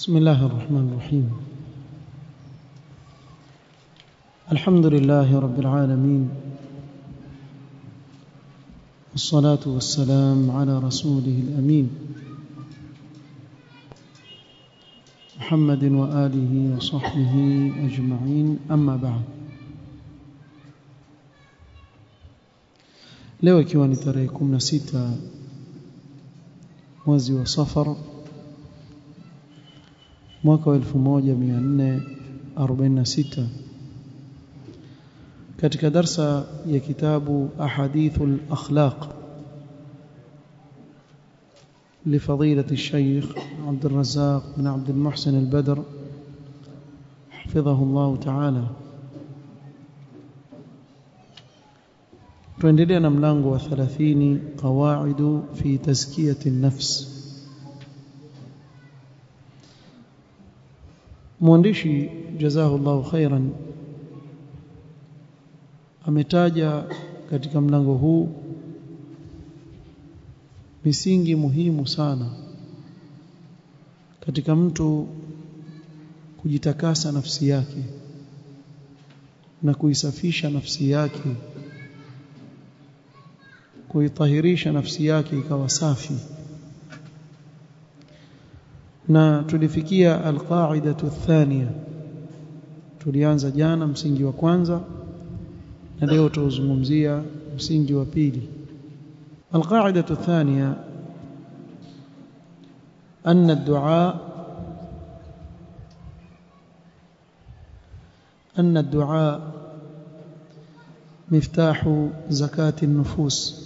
بسم الله الرحمن الرحيم. الحمد لله رب العالمين. والصلاة والسلام على رسوله الأمين. محمد وآله وصحبه أجمعين. أما بعد. leo ikiwa ni tarehe 16 mwezi wa Safar mwaka wa 1446 katika darsa ya kitabu ahadithul akhlaq لفضيلة الشيخ عبد الرزاق بن عبد المحسن البدر حفظه الله تعالى tuendelea na mlango wa 30 qawaidu fi tazkiyati an-nafs mwandishi jazahu jazahullahu khairan ametaja katika mlango huu misingi muhimu sana katika mtu kujitakasa nafsi yake na kuisafisha nafsi yake kuitahirisha nafsi yake ikawa safi na tulifikia alqaidatu athania tulianza jana msingi wa kwanza na leo tuzungumzia msingi wa pili alqaidatu athania أن الدعاء أن الدعاء مفتاح زكاة النفوس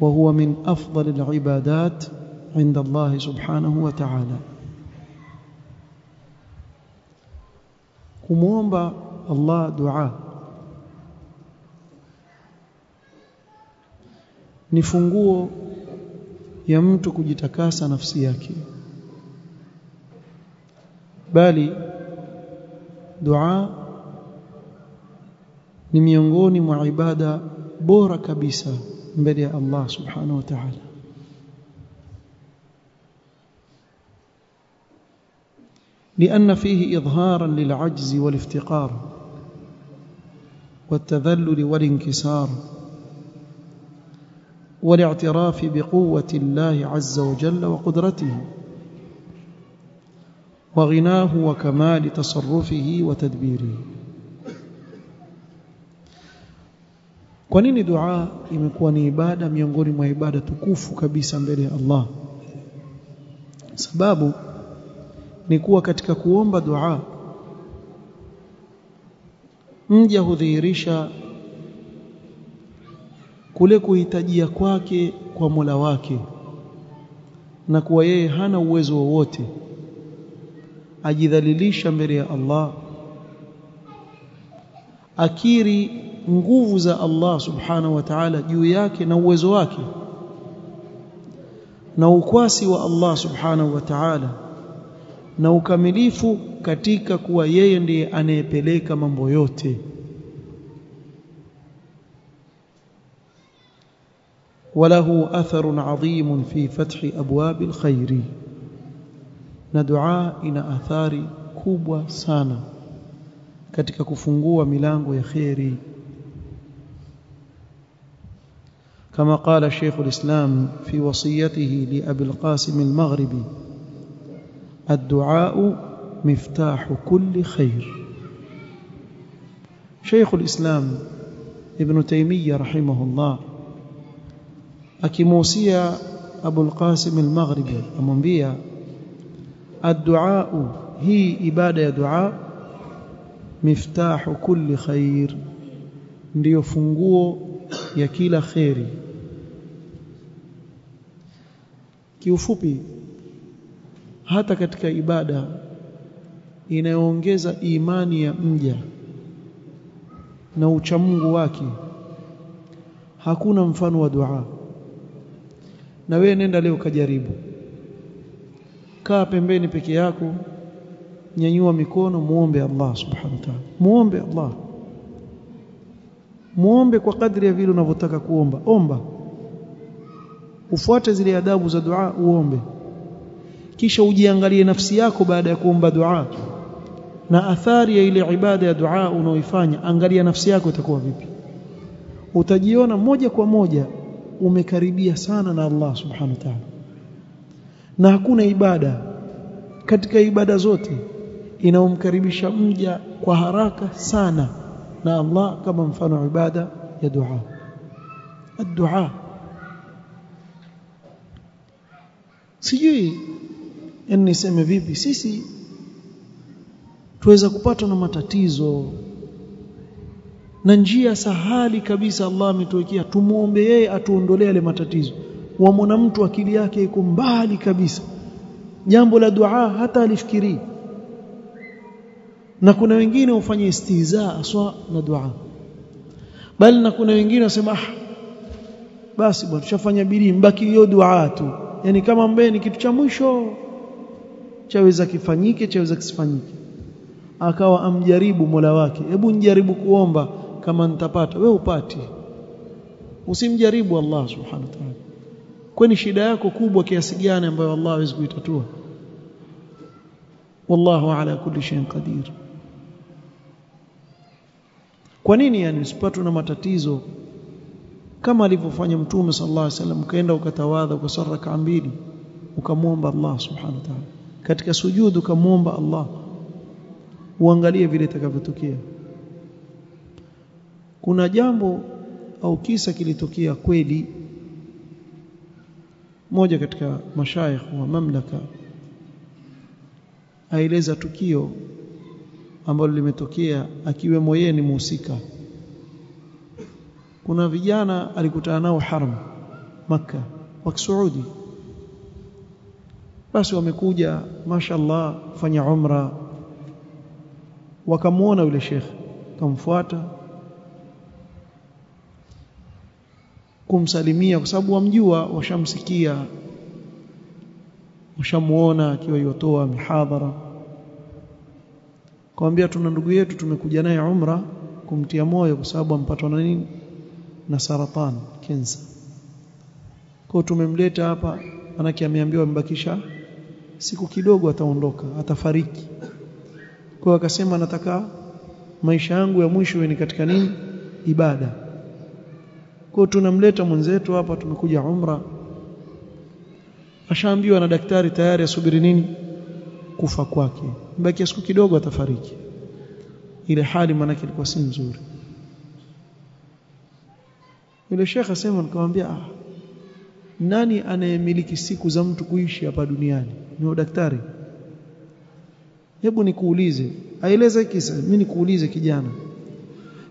وهو من أفضل العبادات عند الله سبحانه وتعالى kumuomba Allah dua ni funguo ya mtu kujitakasa nafsi yake bali dua ni miongoni mwa ibada bora kabisa mbele ya Allah subhanahu wa ta'ala لأن فيه إظهارا للعجز والافتقار والتذلل والانكسار والاعتراف بقوة الله عز وجل وقدرته وغناه وكمال تصرفه وتدبيره. Kwa nini dua imekuwa ni ibada miongoni mwa ibada tukufu kabisa mbele ya Allah? Sababu ni kuwa katika kuomba dua mja hudhihirisha kule kuhitajia kwake kwa Mola wake na kuwa yeye hana uwezo wowote ajidhalilisha mbele ya Allah akiri nguvu za Allah subhanahu wa ta'ala juu yake na uwezo wake na ukwasi wa Allah subhanahu wa ta'ala na ukamilifu katika kuwa yeye ndiye anayepeleka mambo yote وله أثر عظيم في فتح أبواب الخير ندعاء إن أثار كبوة سانا katika kufungua milango ya khairi كما قال شيخ الإسلام في وصيته لأبي القاسم المغربي الدعاء مفتاح كل خير. شيخ الإسلام ابن تيمية رحمه الله أكي أكيموسيا أبو القاسم المغرب أمنبيا الدعاء هي إبادة دعاء مفتاح كل خير. ليفنقو يكيل خيري. كيفوبي hata katika ibada inayoongeza imani ya mja na uchamungu wake hakuna mfano wa dua. Na wewe nenda leo kajaribu kaa pembeni peke yako nyanyua mikono muombe Allah subhanahu wa ta'ala. Muombe Allah. Muombe kwa kadri ya vile unavyotaka kuomba. Omba. Ufuate zile adabu za dua uombe kisha ujiangalie nafsi yako baada ya kuomba dua na athari ya ile ibada ya dua unaoifanya angalia nafsi yako itakuwa vipi. Utajiona moja kwa moja umekaribia sana na Allah subhanahu wa ta'ala. Na hakuna ibada katika ibada zote inaomkaribisha mja kwa haraka sana na Allah kama mfano ibada ya dua. Ad-dua. Sijui yani niseme vipi sisi tuweza kupatwa na matatizo. Na njia sahali kabisa Allah ametuwekea tumuombe yeye atuondolee yale matatizo. Wamwona mtu akili yake iko mbali kabisa. Jambo la dua hata alifikiri. Na kuna wengine ufanye istihza aswa na dua. Bali na kuna wengine wasema ah basi bwana tushafanya bidii mbaki hiyo dua tu. Yani kama mbee ni kitu cha mwisho chaweza kifanyike chaweza kisifanyike. Akawa amjaribu Mola wake. Hebu njaribu kuomba kama nitapata we upati usimjaribu Allah subhanahu wa ta'ala. Kwani shida yako kubwa kiasi gani ambayo Allah hawezi kuitatua? Wallahu ala kulli shay'in qadir. Kwa nini yani usipatwe na matatizo kama alivyofanya mtume sallallahu alaihi wasallam ukaenda ukatawadha ukasara raka mbili ukamwomba Allah subhanahu wa ta'ala katika sujudu kamuomba Allah. Uangalie vile itakavyotokea. Kuna jambo au kisa kilitokea kweli. Moja katika mashayikh wa mamlaka aeleza tukio ambalo limetokea akiwemo yeye ni muhusika. Kuna vijana alikutana nao haram Makkah wa Saudi basi wamekuja mashallah fanya umra. Wakamuona yule shekhe kamfuata kumsalimia kwa sababu wamjua washamsikia washamuona akiwa yotoa mihadhara. Kwaambia tuna ndugu yetu tumekuja naye umra kumtia moyo kwa sababu ampatwa na nini? Na saratani kensa kwa tumemleta hapa manake ameambiwa amebakisha siku kidogo ataondoka atafariki. Kwa akasema nataka maisha yangu ya mwisho ni katika nini? Ibada. Kwa tunamleta mwenzetu hapa tumekuja umra. Ashaambiwa na daktari tayari asubiri nini? Kufa kwake. Mbaki siku kidogo atafariki. Ile hali manake ilikuwa si nzuri. Yule shekhe asema nikamwambia ah nani anayemiliki siku za mtu kuishi hapa duniani ni daktari hebu nikuulize aeleze kisa mimi nikuulize kijana.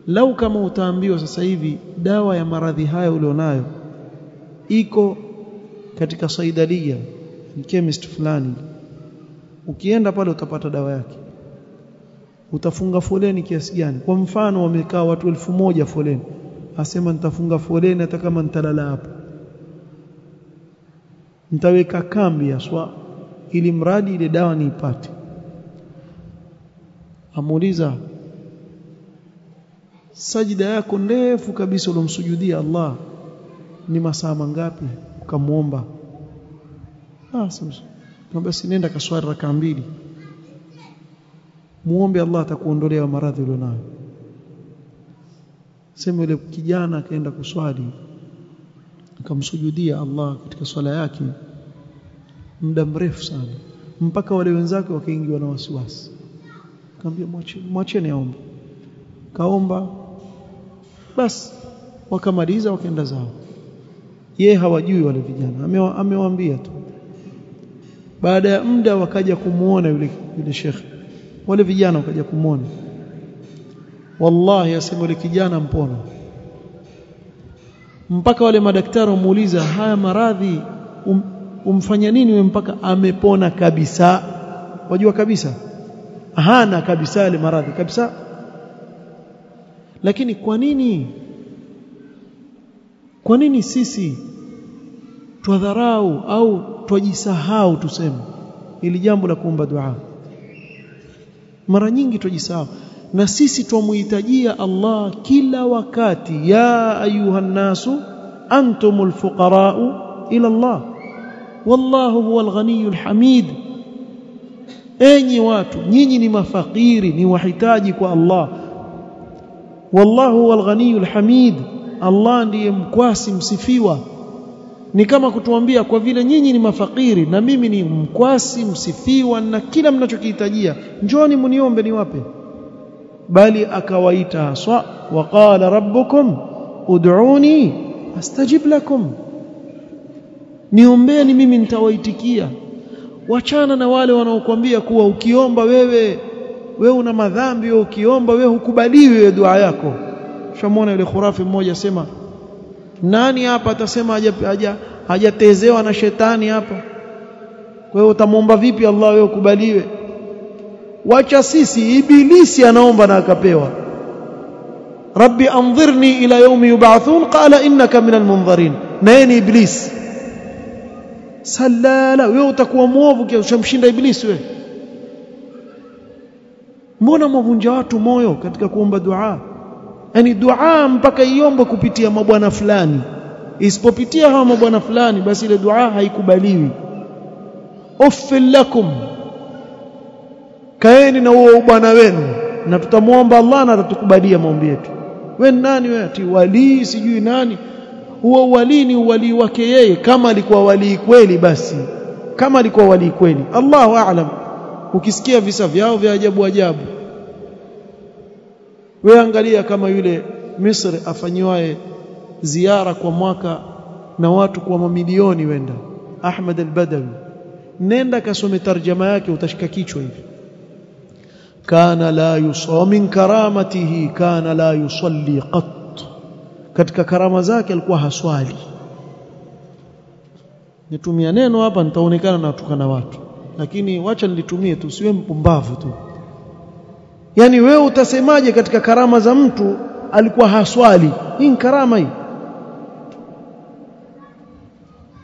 Lau kama utaambiwa sasa hivi dawa ya maradhi hayo ulionayo iko katika saidalia chemist fulani. Ukienda pale utapata dawa yake. Utafunga foleni kiasi gani? Kwa mfano wamekaa watu elfu moja foleni. Asema nitafunga foleni hata kama nitalala hapo. Nitaweka kambi aswa ili mradi ile dawa niipate. Amuuliza sajida yako ndefu kabisa ulomsujudia Allah ni masaa mangapi? Ukamuomba. Ah basi nenda kaswali raka mbili. Muombe Allah atakuondolea maradhi ulionayo. Sema yule kijana akaenda kuswali akamsujudia Allah katika swala yake muda mrefu sana. Mpaka wale wenzake wakaingiwa na wasiwasi. Akamwambia mwacheni aombe. Kaomba basi wakamaliza wakaenda zao. Ye hawajui wale vijana. Amewa, amewaambia tu. Baada ya muda wakaja kumuona yule yule shekhe. Wale vijana wakaja kumuona. Wallahi asema yule kijana mpona. Mpaka wale madaktari wamuuliza haya maradhi um, umfanya nini wewe mpaka amepona kabisa? Wajua kabisa? Hana kabisa ile maradhi kabisa. Lakini kwa nini? Kwa nini sisi twadharau au twajisahau tuseme? Ili jambo la kuomba dua. Mara nyingi twajisahau. Na sisi twamuhitajia Allah kila wakati. Ya ayuha nasu antumul fuqara ila Allah wallahu huwal ghaniyul hamid. Enyi watu nyinyi ni mafakiri ni wahitaji kwa Allah. Wallahu huwal ghaniyul hamid. Allah ndiye mkwasi msifiwa. Ni kama kutuambia kwa vile nyinyi ni mafakiri na mimi ni mkwasi msifiwa na kila mnachokihitajia njoni mniombe niwape. Bali akawaita haswa waqala rabbukum ud'uni astajib lakum niombeni mimi nitawaitikia. Wachana na wale wanaokuambia kuwa ukiomba wewe wewe una madhambi wewe ukiomba wewe hukubaliwi wewe dua yako. Shamwona yule khurafi mmoja sema nani hapa atasema haja hajatezewa na shetani hapa? Wewe utamwomba vipi Allah wewe ukubaliwe? Wacha sisi ibilisi anaomba na akapewa. Rabbi anzirni ila yaumi yub'athun qala innaka minal munzirin naye ni iblis salala wewe utakuwa mwovu ushamshinda ibilisi wewe. Mbona mwavunja watu moyo katika kuomba dua? Yani dua mpaka iombe kupitia mabwana fulani. Isipopitia hawa mabwana fulani basi ile dua haikubaliwi. Uffil lakum. Kaeni na huo bwana wenu na tutamwomba Allah na atatukubalia maombi yetu. Wewe nani wewe? Ati wali sijui nani huo walini wali wake yeye kama alikuwa wali kweli basi kama alikuwa wali kweli. Allahu aalam ukisikia visa vyao vya ajabu ajabu. Wewe angalia kama yule Misri afanywae ziara kwa mwaka na watu kwa mamilioni wenda. Ahmad al-Badawi. Nenda kasome tarjama yake utashika kichwa hivi. Kana la yusalli karamatihi kana la yusalli qat katika karama zake alikuwa haswali. Nitumia neno hapa nitaonekana natukana watu lakini wacha nilitumie tu siwe mpumbavu tu. Yani wewe utasemaje katika karama za mtu alikuwa haswali? Hii ni karama hii.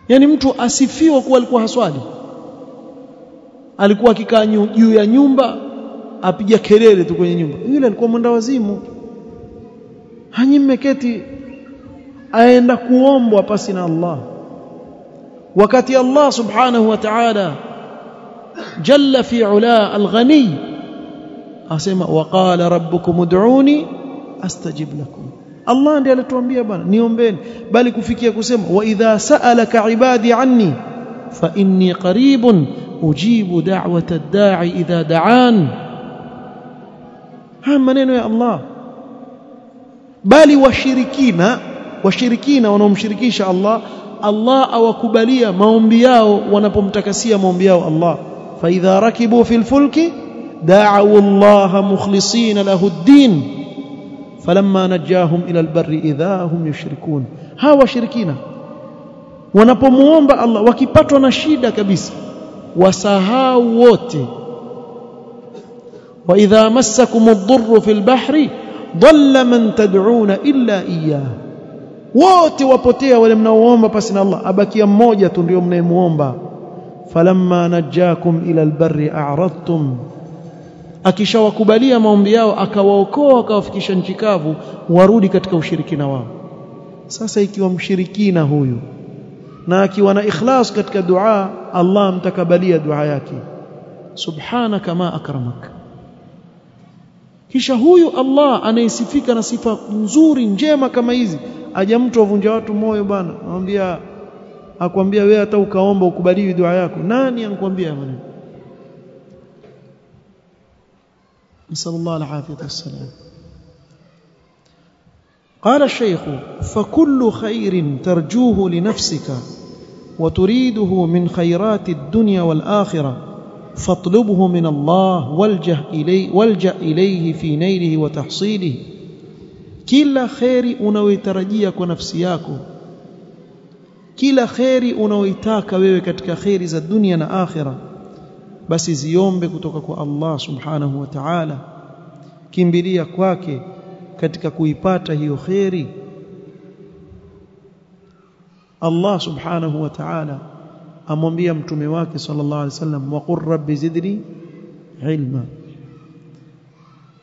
Yani mtu asifiwa kuwa alikuwa haswali. Alikuwa akikaa juu ya nyumba apiga kelele tu kwenye nyumba. Yule alikuwa mwenda wazimu. Hanyi mmeketi aenda kuombwa pasi na Allah wakati Allah subhanahu wa ta'ala jalla fi ula al-ghani asema waqala rabbukum ud'uni astajib lakum Allah ndiye alituambia bwana niombeni bali kufikia kusema wa idha sa'alaka ibadi anni fa inni qaribun ujibu da'wata ad-da'i idha da'an haya maneno ya Allah bali washirikina washirikina wanaomshirikisha Allah Allah awakubalia maombi yao wanapomtakasia maombi yao Allah fa idha rakibu fil fulki da'u Allah mukhlisina lahu ad-din falamma najahum ila al-barri idha hum yushrikun hawa washirikina wanapomuomba Allah wakipatwa na shida kabisa wasahau wote wa idha massakum ad-durru fil bahri dhalla man tad'una illa iyyah wote wapotea wale mnaoomba pasi na Allah. Abakia mmoja tu ndio mnayemuomba falamma najakum ila albarri a'radtum. Akishawakubalia maombi yao akawaokoa akawafikisha nchi kavu warudi katika ushirikina wao. Sasa ikiwa mshirikina huyu na akiwa na ikhlas katika dua Allah mtakabalia dua yake. Subhanaka ma akramak. Kisha huyu Allah anayesifika na sifa nzuri njema kama hizi aja mtu avunja watu moyo bwana. Anamwambia akwambia wewe hata ukaomba ukubaliwi dua yako. Nani ankwambia maneno? نسأل الله العافية والسلام قال الشيخ فكل خير ترجوه لنفسك وتريده من خيرات الدنيا والآخرة فاطلبه من الله والجه إليه والجأ إليه في نيله وتحصيله kila kheri unaoitarajia kwa nafsi yako kila kheri unaoitaka wewe katika kheri za dunia na akhira basi ziombe kutoka kwa Allah subhanahu wa ta'ala. Kimbilia kwake katika kuipata hiyo kheri. Allah subhanahu wa ta'ala amwambia mtume wake sallallahu alaihi wasallam waqur rabbi zidni ilma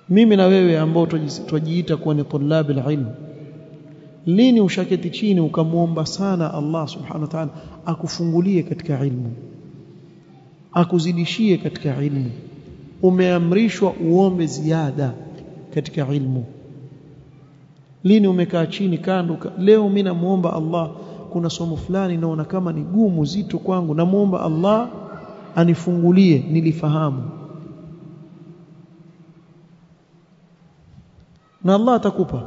mimi na wewe ambao twajiita kuwa ni tulab ilm lini ushaketi chini ukamwomba sana Allah subhanahu wa ta'ala akufungulie katika ilmu akuzidishie katika ilmu? Umeamrishwa uombe ziada katika ilmu. Lini umekaa chini kando leo mimi namuomba Allah kuna somo fulani naona kama ni gumu zito kwangu namuomba Allah anifungulie nilifahamu na Allah atakupa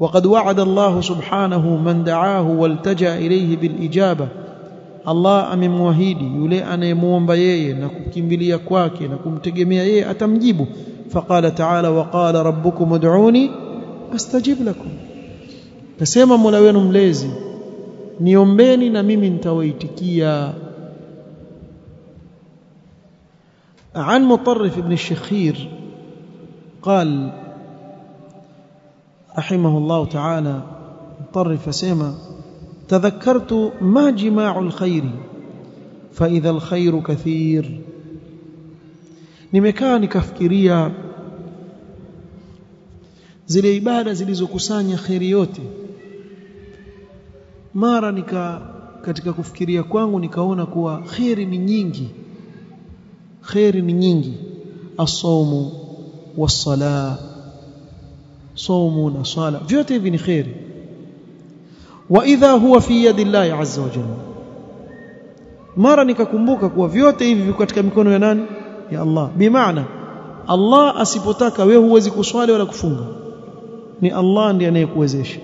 وقد وعد الله سبحانه من دعاه والتجا اليه بالاجابه Allah amemwahidi yule anayemuomba yeye na kukimbilia kwake na kumtegemea yeye atamjibu faqala ta'ala wa qala rabbukum ud'uni astajib lakum nasema Mola wenu mlezi niombeni na mimi nitawaitikia عن مطرف بن الشخير قال rahimahullahu ta'ala mtarif asema tadhakkartu ma jimaa'ul khairi fa idha alkhairu kathir. Nimekaa nikafikiria zile ibada zilizokusanya khairi yote. Mara nika katika kufikiria kwangu nikaona kuwa khairi ni nyingi. Khairi ni nyingi. As-sawmu saumu na swala. Vyote hivi ni kheri. Wa idha huwa fi yadi llahi azza wa jalla. Mara nikakumbuka kuwa vyote hivi viko katika mikono ya nani? Ya Allah. Bimaana Allah asipotaka wewe huwezi kuswali wala kufunga. Ni Allah ndiye anayekuwezesha.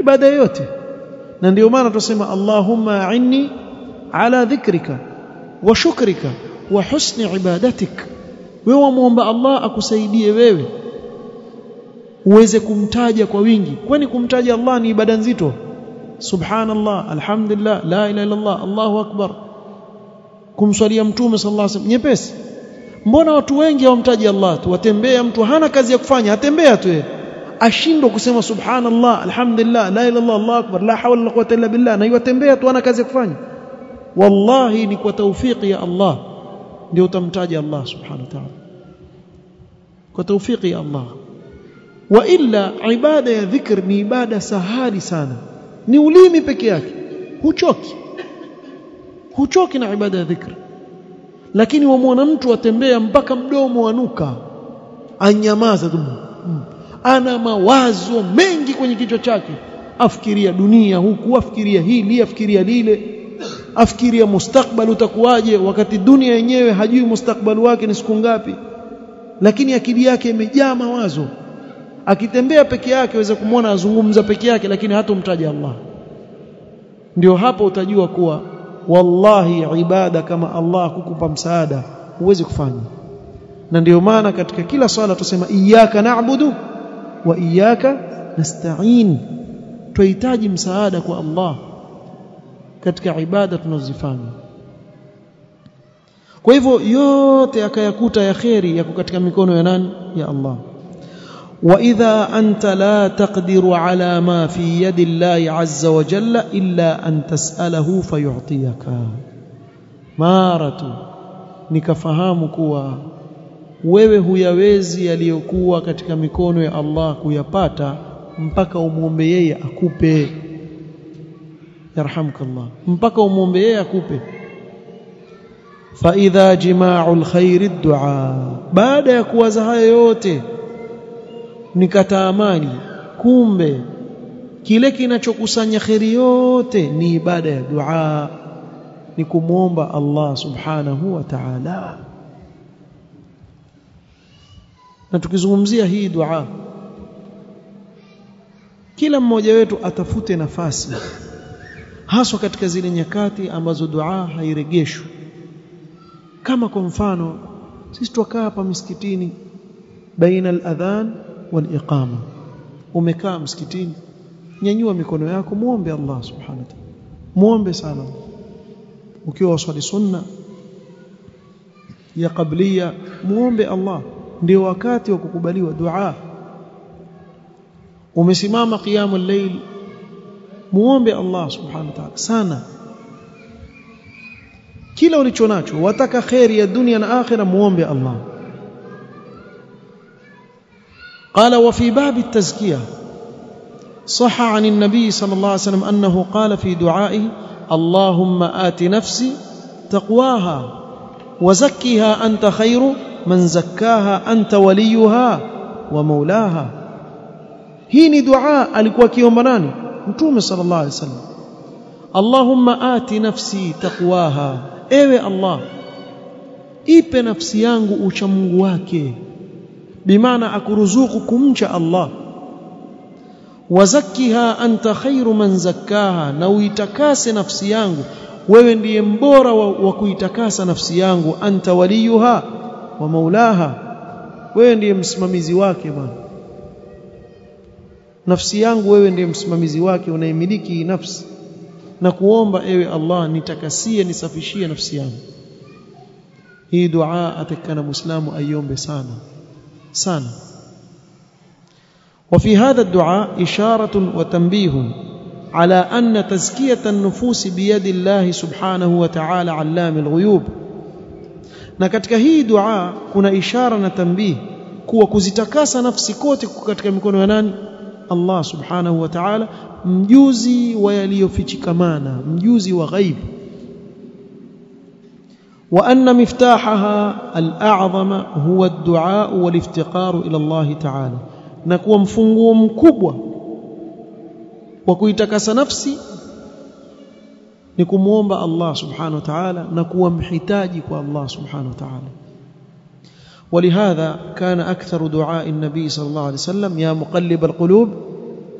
Ibada yote na ndio maana tusema Allahumma a'inni ala dhikrika wa shukrika wa husni ibadatik. Wewe muomba Allah akusaidie wewe uweze kumtaja kwa wingi. Kwani kumtaja Allah ni ibada nzito? Subhanallah alhamdulillah la ilaha illa Allah Allahu akbar. Kumswalia mtume sallallahu alaihi wasallam nyepesi. Mbona watu wengi hawamtaji Allah tu? Watembea mtu hana kazi ya kufanya atembea tu ashindwa kusema subhanallah alhamdulillah la ilaha illa Allah Allahu akbar la hawla wala quwwata illa billah. Na yatembea tu hana kazi ya kufanya. Wallahi ni kwa tawfiki ya Allah. Ndio utamtaja Allah subhanahu wa ta'ala. Kwa tawfiki ya Allah wa illa ibada ya dhikr ni ibada sahali sana. Ni ulimi peke yake. Huchoki. Huchoki na ibada ya dhikr. Lakini wamwona mtu atembea mpaka mdomo wanuka anyamaza tu. Ana mawazo mengi kwenye kichwa chake. Afikiria dunia huku afikiria hili afikiria lile. Afikiria mustakbal utakuwaje wakati dunia yenyewe hajui mustakbal wake ni siku ngapi. Lakini akili yake imejaa mawazo akitembea peke yake aweza kumwona azungumza peke yake lakini hatomtaja Allah. Ndio hapo utajua kuwa wallahi ibada kama Allah kukupa msaada huwezi kufanya. Na ndio maana katika kila swala tusema iyyaka na'budu wa iyyaka nasta'in. Tuhitaji msaada kwa Allah katika ibada tunazozifanya. Kwa hivyo yote akayakuta ya kheri yako katika mikono ya nani? Ya Allah واذا انت لا تقدر على ما في يد الله عز وجل الا ان تساله فيعطيك مارة nikafahamu kuwa wewe huyawezi yaliyokuwa katika mikono ya Allah kuyapata mpaka umwombe yeye akupe yarhamkallah mpaka umwombe yeye akupe fa idha jima'ul khairi ad-du'a baada ya kuwaza haya yote nikatamani kumbe kile kinachokusanya kheri yote ni ibada ya dua. Ni kumwomba Allah subhanahu wa ta'ala. Na tukizungumzia hii dua kila mmoja wetu atafute nafasi haswa katika zile nyakati ambazo dua hairegeshwi. Kama kwa mfano sisi tukaa hapa msikitini baina al-adhan wal-iqama umekaa msikitini nyanyua mikono yako muombe Allah subhanahu wa ta'ala. Muombe sana. Ukiwa waswali sunna ya qablia muombe Allah. Ndio wakati wa kukubaliwa dua. Umesimama qiyamul layl muombe Allah subhanahu wa ta'ala sana. Kila ulicho nacho wataka khair ya dunia na akhira muombe Allah قال وفي باب التزكيه صح عن النبي صلى الله عليه وسلم أنه قال في دعائه اللهم آت نفسي تقواها وزكها أنت خير من زكاها أنت وليها ومولاها هي دعاء alikuwa kiomba nani mtume sallallahu alaihi wasallam Allahumma ati nafsi taqwaha ewe Allah ipe nafsi yangu ucha Mungu wake bimaana akuruzuku kumcha Allah. Wazakkiha anta khairu man zakkaha na uitakase nafsi yangu. Wewe ndiye mbora wa, wa kuitakasa nafsi yangu. Anta waliyuha wa maulaha. Wewe ndiye msimamizi wake bwana nafsi yangu wewe ndiye msimamizi wake unaimiliki nafsi. Na kuomba ewe Allah nitakasie nisafishie nafsi yangu. Hii dua atakana muislamu aiombe sana sana وفي هذا الدعاء إشارة وتنبيه على أن تزكية النفوس بيد الله سبحانه وتعالى علام الغيوب na katika hii dua kuna ishara na tambii kuwa kuzitakasa nafsi kote katika mikono ya nani Allah subhanahu wa ta'ala mjuzi wa yaliyofichikamana mjuzi wa ghaib miftahaha al-a'zama huwa ad-du'a wal-iftiqar ila Allah ta'ala na kuwa mfunguo mkubwa wa kuitakasa nafsi ni kumwomba Allah subhanahu wa ta'ala na kuwa mhitaji kwa Allah subhanahu wa ta'ala ولهذا كان أكثر دعاء النبي صلى الله عليه وسلم يا مقلب القلوب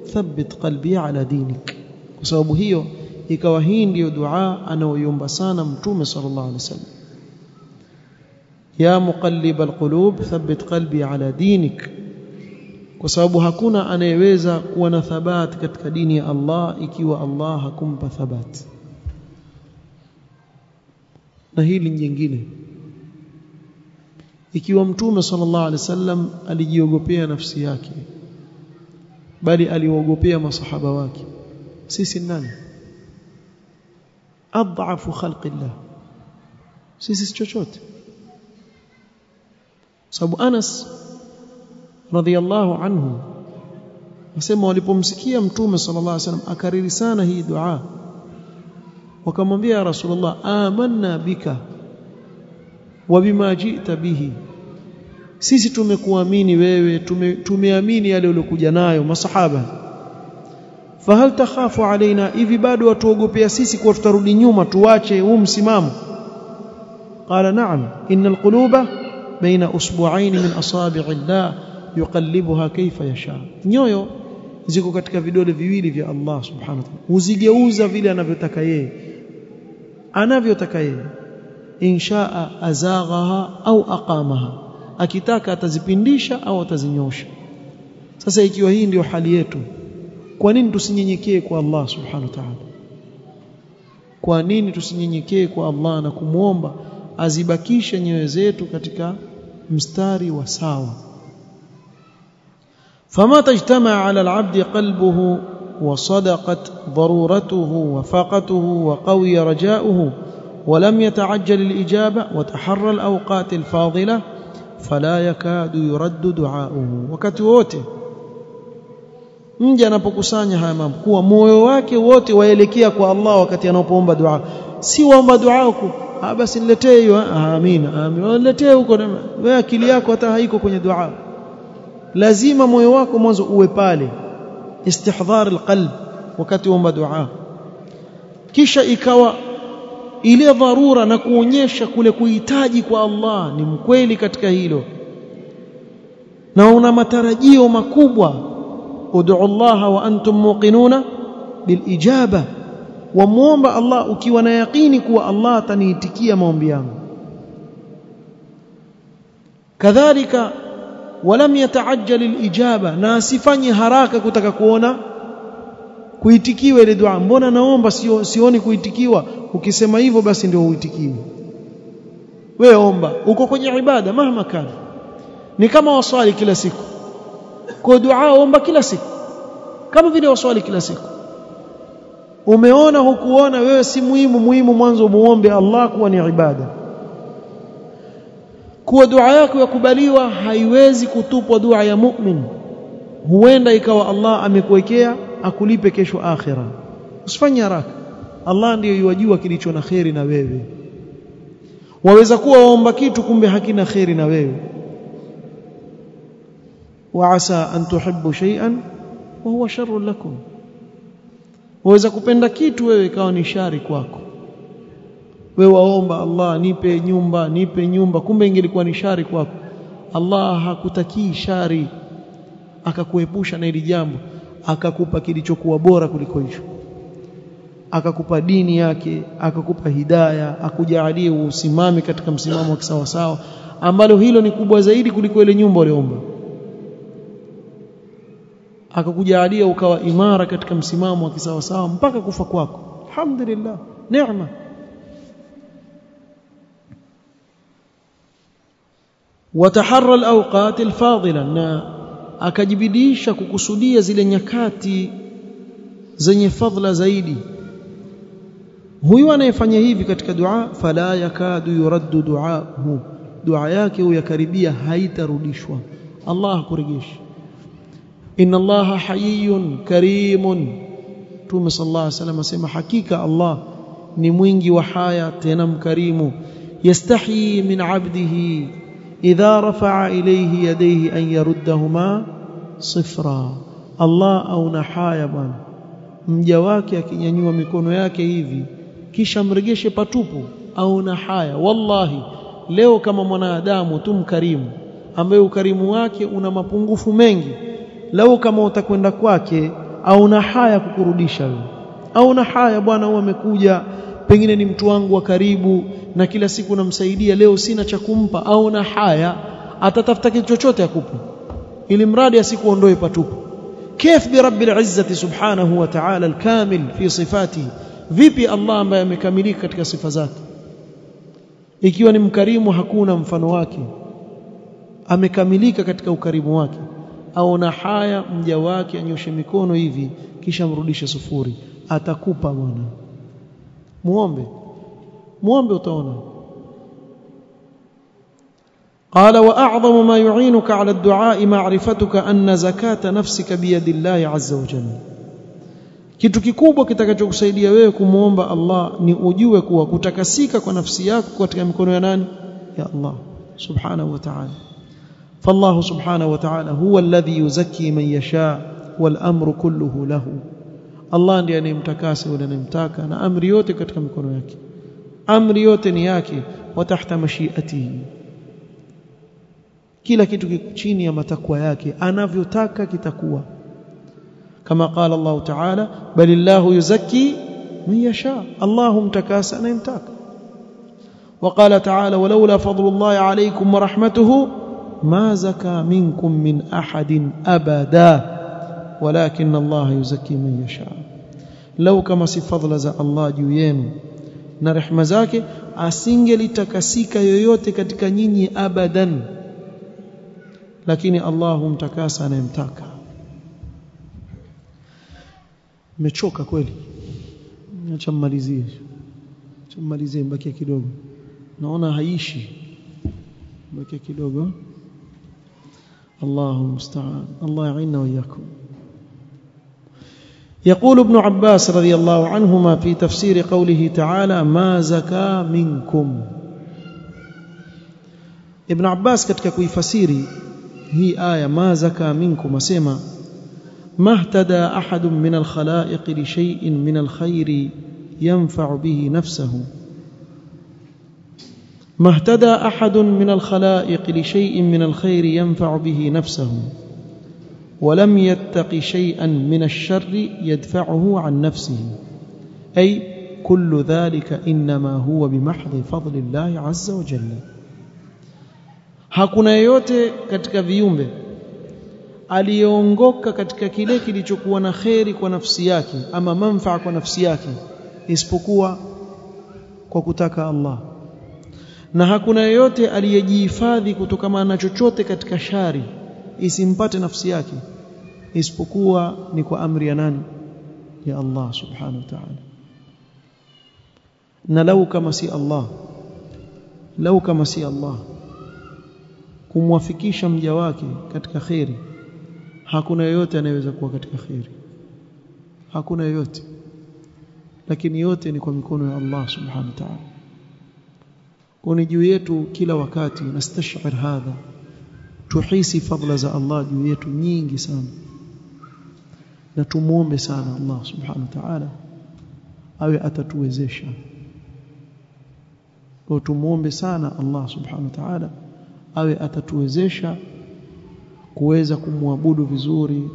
ثبت قلبي على دينك بسبب hiyo ikawa hii ndio dua anaoiomba sana mtume sallallahu alaihi wasallam ya muqallib alqulub thabbit qalbi ala dinik. Kwa sababu hakuna anayeweza kuwa na thabat katika dini ya Allah ikiwa Allah hakumpa thabat. Na hili jingine. Ikiwa mtume sallallahu alaihi wasallam alijiogopea nafsi yake bali aliwaogopea masahaba wake sisi nani? Adhafu khalqillah. Sisi chochote sababu Anas radhiallahu anhu asema walipomsikia mtume sallallahu alaihi wasallam akariri sana hii dua wakamwambia ya rasulullah amanna bika wa bima jita bihi. Sisi tumekuamini wewe tume, tumeamini yale uliokuja nayo masahaba. Fahal takhafu alaina hivi bado watuogopea sisi kwa tutarudi nyuma tuwache huu msimamo? Qala na'am innal quluba baina usbu'aini min asabi'i llah yuqallibuha kaifa yasha. Nyoyo ziko katika vidole viwili vya Allah subhanahu wa ta'ala. Huzigeuza vile anavyotaka yeye. Anavyotaka yeye. Inshaa azaghaha au aqamaha. Akitaka atazipindisha au atazinyosha. Sasa ikiwa hii ndio hali yetu kwa nini tusinyenyekee kwa Allah subhanahu wa ta'ala? Kwa nini tusinyenyekee kwa Allah na kumwomba azibakishe nyoyo zetu katika mstari wa sawa فما تجتمع على العبد قلبه وصدقت ضرورته وفاقته وقوي رجاؤه ولم يتعجل الإجابة وتحرى الأوقات الفاضلة فلا يكاد يرد دعاؤه wakati wote mja anapokusanya haya mambo kuwa moyo wake wote waelekea kwa Allah wakati anapoomba dua si waomba dua huko ah basi niletee hiyo amina amina. Niletee huko wewe akili yako hata haiko kwenye dua. Lazima moyo wako mwanzo uwe pale. Istihdhar alqalb wakati wa dua. Kisha ikawa ile dharura na kuonyesha kule kuhitaji kwa Allah ni mkweli katika hilo. Na una matarajio makubwa. Ud'u Allah wa antum muqinuna bilijaba wamuomba Allah ukiwa na yaqini kuwa Allah ataniitikia maombi yangu. Kadhalika walam yataajjal alijaba na asifanye haraka kutaka kuona kuitikiwa ile dua. Mbona naomba sio sioni kuitikiwa? Ukisema hivyo basi ndio uitikiwe wewe omba uko kwenye ibada mahma kana. Ni kama waswali kila siku. Kwa dua omba kila siku. Kama vile waswali kila siku umeona hukuona wewe si muhimu muhimu mwanzo muombe Allah kuwa ni ibada. Kuwa dua yako yakubaliwa haiwezi kutupwa dua ya mu'min. Huenda ikawa Allah amekuwekea akulipe kesho akhira. Usifanye haraka. Allah ndiyo yuwajua kilicho na kheri na wewe. Waweza kuwa waomba kitu kumbe hakina kheri na wewe. Wa asa an tuhibbu shay'an wa huwa sharrun lakum waweza kupenda kitu wewe ikawa ni shari kwako. Wewe waomba Allah nipe nyumba nipe nyumba. Kumbe ingelikuwa ni shari kwako. Allah hakutakii shari akakuepusha na hili jambo akakupa kilichokuwa bora kuliko hicho. Akakupa dini yake akakupa hidaya akujalie usimame katika msimamo wa kisawasawa ambalo hilo ni kubwa zaidi kuliko ile nyumba uliomba akakujalia ukawa imara katika msimamo wa kisawasawa mpaka kufa kwako. Alhamdulillah. Neema. Wataharra alawqat alfadila na akajibidisha kukusudia zile nyakati zenye fadhila zaidi. Huyu anayefanya hivi katika dua fala yakadu yuraddu duahu. Dua yake huyakaribia haitarudishwa. Allah hakurejeshi inna allaha hayyun karimun. Tume sallallahu alaihi wasallam asema hakika Allah ni mwingi wa haya tena mkarimu. Yastahi min abdihi idha rafa'a ilayhi yadayhi an yaruddahuma sifra. Allah auna haya bwana. Mja wake akinyanyua mikono yake hivi kisha mregeshe patupu auna haya. Wallahi leo kama mwanadamu tu mkarimu ambaye ukarimu wake una mapungufu mengi lau kama utakwenda kwake au na haya kukurudisha wewe au na haya bwana huwa amekuja pengine ni mtu wangu wa karibu na kila siku namsaidia leo sina cha kumpa au na haya atatafuta kitu chochote akupe ili mradi asikuondoe patupu كيف برب العزة سبحانه وتعالى الكامل في صفاته vipi Allah ambaye amekamilika katika sifa zake ikiwa ni mkarimu hakuna mfano wake amekamilika katika ukarimu wake aona haya mja wake anyoshe mikono hivi kisha mrudishe sufuri atakupa bwana muombe muombe utaona قال واعظم ما يعينك على الدعاء معرفتك ان زكاه نفسك بيد الله عز وجل kitu kikubwa kitakachokusaidia wewe kumuomba Allah ni ujue kuwa kutakasika kwa nafsi yako katika mikono ya nani ya Allah subhanahu wa ta'ala فالله سبحانه وتعالى هو الذي يزكي من يشاء والامر كله له Allah ndiye anemtakasa yule anemtaka na amri yote katika mikono yake amri yote ni yake wa tahta mashiatihi kila kitu chini ya matakwa yake anavyotaka kitakuwa kama qala Allah ta'ala balillahu yuzakki man yasha Allah mtakasa anayemtaka وقال تعالى ولولا فضل الله عليكم ورحمته ما زكى منكم من احد ابدا ولكن الله يزكي من يشاء لو كما si fadhila za Allah juu yenu na rehema zake asingelitakasika yoyote katika nyinyi abadan lakini Allah humtakasa anayemtaka mechoka kweli acha mmalizie acha mmalizie mbakia kidogo naona haishi mbakia kidogo الله المستعان الله يعيننا وإياكم. يقول ابن عباس رضي الله عنهما في تفسير قوله تعالى ما زكى منكم. ابن عباس katika kuifasiri hii aya ma zaka minkum asema ما اهتدى أحد من الخلائق لشيء من الخير ينفع به نفسه. ما اهتدى احد من الخلائق لشيء من الخير ينفع به نفسه ولم يتق شيئا من الشر يدفعه عن نفسه اي كل ذلك انما هو بمحض فضل الله عز وجل hakuna yeyote katika viumbe aliyeongoka katika kile kilichokuwa na kheri kwa nafsi yake ama manfaa kwa nafsi yake isipokuwa kwa kutaka Allah na hakuna yeyote aliyejihifadhi kutokana na chochote katika shari isimpate nafsi yake isipokuwa ni kwa amri ya nani? Ya Allah subhanahu wa ta'ala. Na lau kama si Allah lau kama si Allah kumwafikisha mja wake katika kheri hakuna yeyote anayeweza kuwa katika kheri. Hakuna yoyote lakini yote ni kwa mikono ya Allah subhanahu wa ta'ala kwa juu yetu kila wakati nastashir hadha. Tuhisi fadla za Allah juu yetu nyingi sana. Na tumuombe sana Allah subhanahu wa ta'ala awe atatuwezesha. Kwa tumuombe sana Allah subhanahu wa ta'ala awe atatuwezesha kuweza kumwabudu vizuri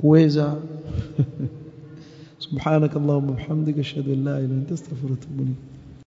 kuweza subhanakallahumma allahumma bihamdika ashhadu an la ilaha illa anta astaghfiruka wa atubu ilayk